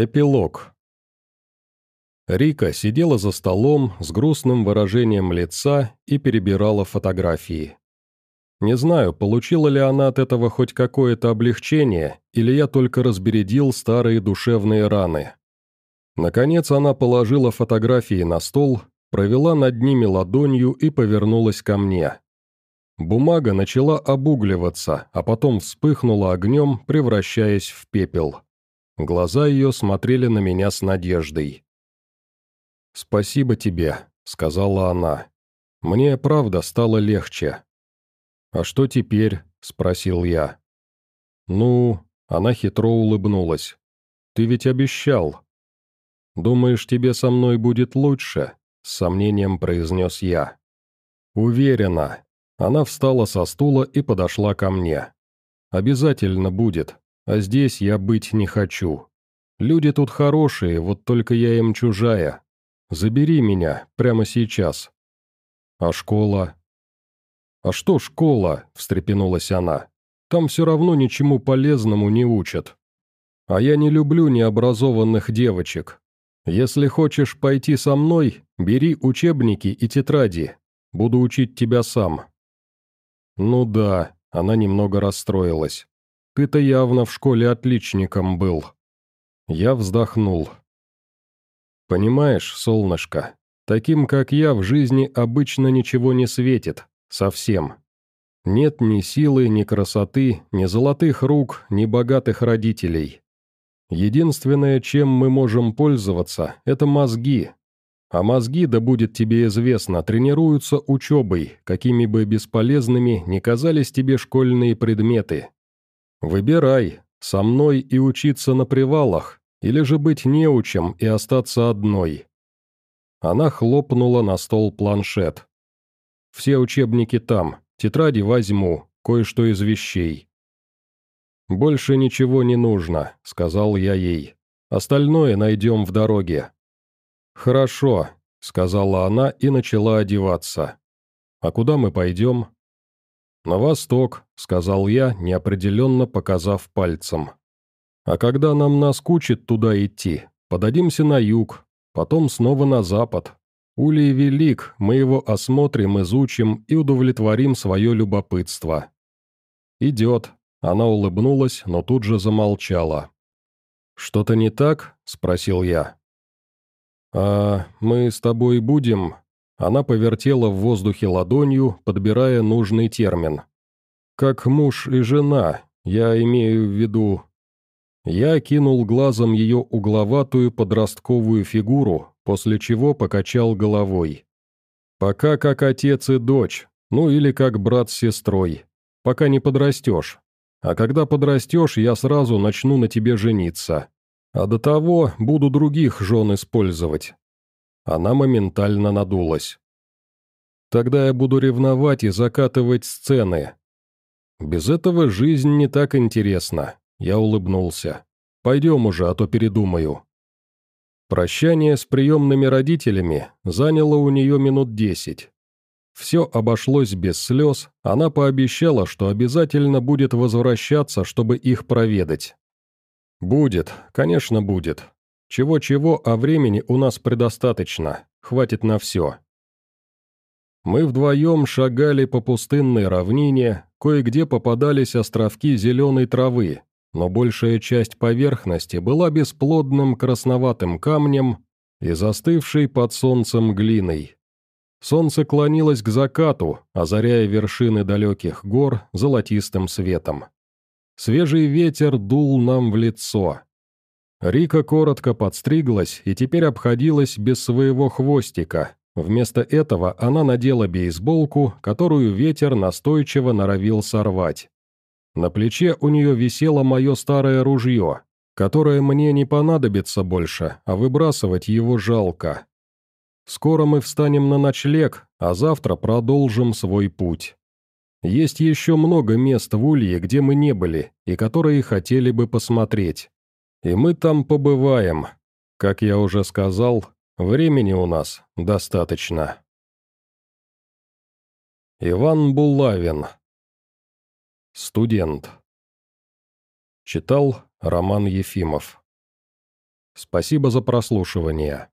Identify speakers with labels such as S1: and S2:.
S1: Эпилог. Рика сидела за столом с грустным выражением лица и перебирала фотографии. Не знаю, получила ли она от этого хоть какое-то облегчение, или я только разбередил старые душевные раны. Наконец она положила фотографии на стол, провела над ними ладонью и повернулась ко мне. Бумага начала обугливаться, а потом вспыхнула огнем, превращаясь в пепел. Глаза ее смотрели на меня с надеждой. «Спасибо тебе», — сказала она. «Мне, правда, стало легче». «А что теперь?» — спросил я. «Ну...» — она хитро улыбнулась. «Ты ведь обещал». «Думаешь, тебе со мной будет лучше?» — с сомнением произнес я. «Уверена». Она встала со стула и подошла ко мне. «Обязательно будет а здесь я быть не хочу. Люди тут хорошие, вот только я им чужая. Забери меня прямо сейчас». «А школа?» «А что школа?» – встрепенулась она. «Там все равно ничему полезному не учат. А я не люблю необразованных девочек. Если хочешь пойти со мной, бери учебники и тетради. Буду учить тебя сам». «Ну да», – она немного расстроилась. Ты-то явно в школе отличником был». Я вздохнул. «Понимаешь, солнышко, таким, как я, в жизни обычно ничего не светит. Совсем. Нет ни силы, ни красоты, ни золотых рук, ни богатых родителей. Единственное, чем мы можем пользоваться, это мозги. А мозги, да будет тебе известно, тренируются учебой, какими бы бесполезными ни казались тебе школьные предметы. Выбирай, со мной и учиться на привалах, или же быть неучем и остаться одной. Она хлопнула на стол планшет. Все учебники там, тетради возьму, кое-что из вещей. «Больше ничего не нужно», — сказал я ей. «Остальное найдем в дороге». «Хорошо», — сказала она и начала одеваться. «А куда мы пойдем?» «На восток», — сказал я, неопределенно показав пальцем. «А когда нам наскучит туда идти, подадимся на юг, потом снова на запад. Улей велик, мы его осмотрим, изучим и удовлетворим свое любопытство». «Идет», — она улыбнулась, но тут же замолчала. «Что-то не так?» — спросил я. «А мы с тобой будем...» Она повертела в воздухе ладонью, подбирая нужный термин. «Как муж и жена, я имею в виду...» Я кинул глазом ее угловатую подростковую фигуру, после чего покачал головой. «Пока как отец и дочь, ну или как брат с сестрой. Пока не подрастешь. А когда подрастешь, я сразу начну на тебе жениться. А до того буду других жен использовать. Она моментально надулась. «Тогда я буду ревновать и закатывать сцены. Без этого жизнь не так интересна», — я улыбнулся. «Пойдем уже, а то передумаю». Прощание с приемными родителями заняло у нее минут десять. Все обошлось без слез, она пообещала, что обязательно будет возвращаться, чтобы их проведать. «Будет, конечно, будет. Чего-чего, а времени у нас предостаточно, хватит на все. Мы вдвоем шагали по пустынной равнине, кое-где попадались островки зеленой травы, но большая часть поверхности была бесплодным красноватым камнем и застывшей под солнцем глиной. Солнце клонилось к закату, озаряя вершины далеких гор золотистым светом. Свежий ветер дул нам в лицо. Рика коротко подстриглась и теперь обходилась без своего хвостика. Вместо этого она надела бейсболку, которую ветер настойчиво норовил сорвать. На плече у нее висело мое старое ружье, которое мне не понадобится больше, а выбрасывать его жалко. Скоро мы встанем на ночлег, а завтра продолжим свой путь. Есть еще много мест в Улье, где мы не были, и которые хотели бы посмотреть. И мы там побываем. Как я уже сказал, времени у нас достаточно. Иван Булавин Студент Читал Роман Ефимов Спасибо за прослушивание.